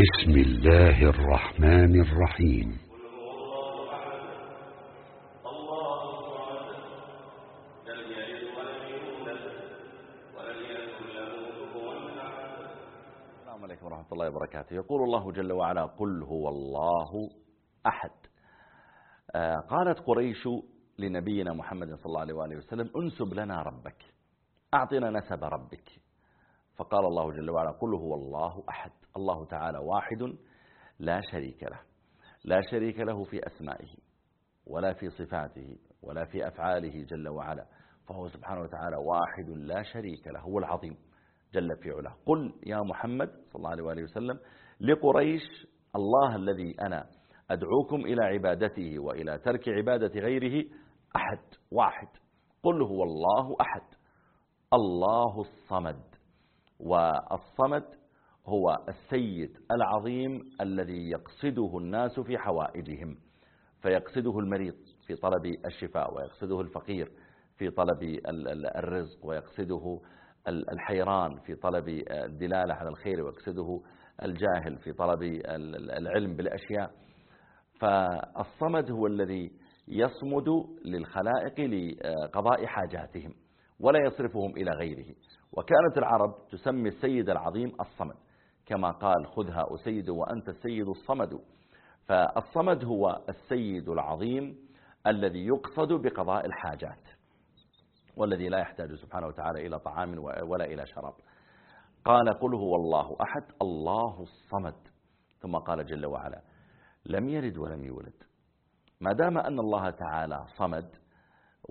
بسم الله الرحمن الرحيم. السلام عليكم ورحمة الله وبركاته. يقول الله جل وعلا قل هو الله أحد. آه، قالت قريش لنبينا محمد صلى الله عليه وآله وسلم انسب لنا ربك. أعطنا نسب ربك. فقال الله جل وعلا قل هو الله أحد. الله تعالى واحد لا شريك له لا شريك له في أسمائه ولا في صفاته ولا في أفعاله جل وعلا فهو سبحانه وتعالى واحد لا شريك له هو العظيم جل في علاه. قل يا محمد صلى الله عليه وآله وسلم لقريش الله الذي أنا أدعوكم إلى عبادته وإلى ترك عبادة غيره أحد واحد. قل هو الله أحد الله الصمد. والصمد هو السيد العظيم الذي يقصده الناس في حوائجهم فيقصده المريض في طلب الشفاء ويقصده الفقير في طلب الرزق ويقصده الحيران في طلب الدلالة على الخير ويقصده الجاهل في طلب العلم بالأشياء. فالصمد هو الذي يصمد للخلائق لقضاء حاجاتهم. ولا يصرفهم إلى غيره. وكانت العرب تسمي السيد العظيم الصمد كما قال خذها أسيد وأنت السيد الصمد. فالصمد هو السيد العظيم الذي يقصد بقضاء الحاجات والذي لا يحتاج سبحانه وتعالى إلى طعام ولا إلى شراب. قال قل هو الله أحد الله الصمد. ثم قال جل وعلا لم يلد ولم يولد. ما دام أن الله تعالى صمد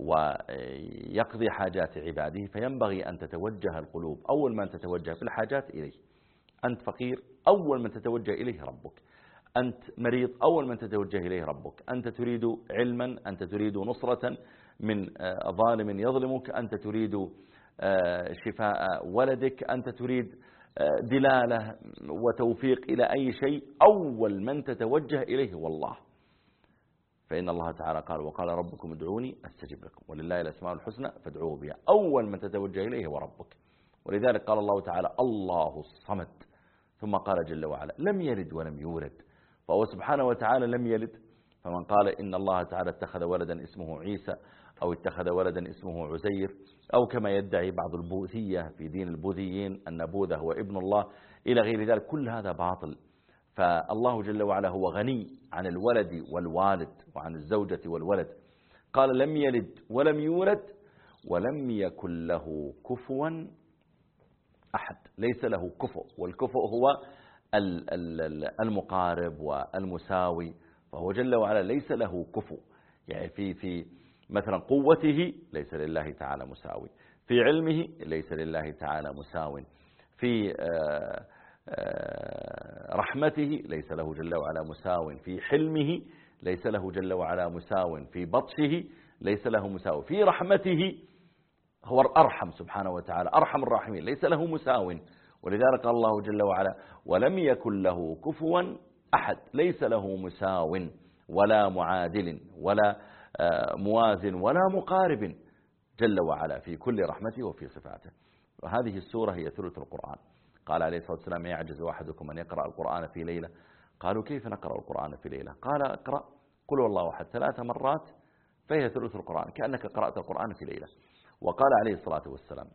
ويقضي حاجات عباده فينبغي أن تتوجه القلوب. أول من تتوجه في الحاجات إليه. أنت فقير أول من تتوجه إليه ربك. أنت مريض أول من تتوجه إليه ربك. أنت تريد علما أنت تريد نصرة من ظالم يظلمك. أنت تريد شفاء ولدك. أنت تريد دلالة وتوفيق إلى أي شيء. أول من تتوجه إليه والله فإن الله تعالى قال وقال ربكم ادعوني أستجب لكم ولله الأسماء الحسنى فادعوه بها. أول من تتوجه إليه هو ربك. ولذلك قال الله تعالى الله الصمد. ثم قال جل وعلا لم يلد ولم يولد. فهو سبحانه وتعالى لم يلد. فمن قال إن الله تعالى اتخذ ولدا اسمه عيسى أو اتخذ ولدا اسمه عزير أو كما يدعي بعض البوذية في دين البوذيين أن بوذا هو ابن الله إلى غير ذلك. كل هذا باطل. فالله جل وعلا هو غني عن الولد والوالد وعن الزوجة والولد. قال لم يلد ولم يولد ولم يكن له كفوا أحد ليس له كفؤ والكفؤ هو المقارب والمساوي فهو جل وعلا ليس له كفؤ. يعني في في مثلا قوته ليس لله تعالى مساوي في علمه ليس لله تعالى مساو. في رحمته ليس له جل وعلا مساو في حلمه ليس له جل وعلا مساو في بطشه ليس له مساو في رحمته. هو أرحم سبحانه وتعالى أرحم الراحمين ليس له مساو. ولذلك قال الله جل وعلا ولم يكن له كفوا أحد ليس له مساو ولا معادل ولا موازن ولا مقارب جل وعلا في كل رحمته وفي صفاته. وهذه السورة هي ثلث القرآن. قال عليه الصلاة والسلام يعجز أحدكم أن يقرأ القرآن في ليلة. قالوا كيف نقرأ القرآن في ليلة؟ قال اقرأ قل والله أحد. ثلاث مرات فهي ثلث القرآن كأنك قرأت القرآن في ليلة. وقال عليه الصلاة والسلام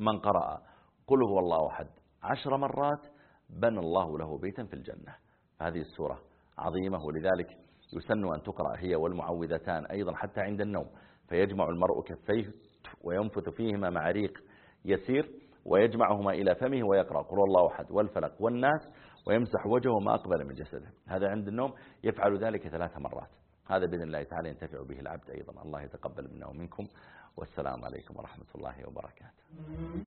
من قرأ قل هو الله أحد عشر مرات بنى الله له بيتا في الجنة. هذه السورة عظيمة ولذلك يسن أن تقرأ هي والمعوذتان أيضا حتى عند النوم. فيجمع المرء كفيه وينفث فيهما مع ريق يسير. ويجمعهما إلى فمه ويقرأ قل الله أحد والفلق والناس ويمسح وجهه ما أقبل من جسده. هذا عند النوم يفعل ذلك ثلاث مرات. هذا بإذن الله تعالى ينتفع به العبد أيضا. الله يتقبل منا ومنكم. والسلام عليكم ورحمة الله وبركاته.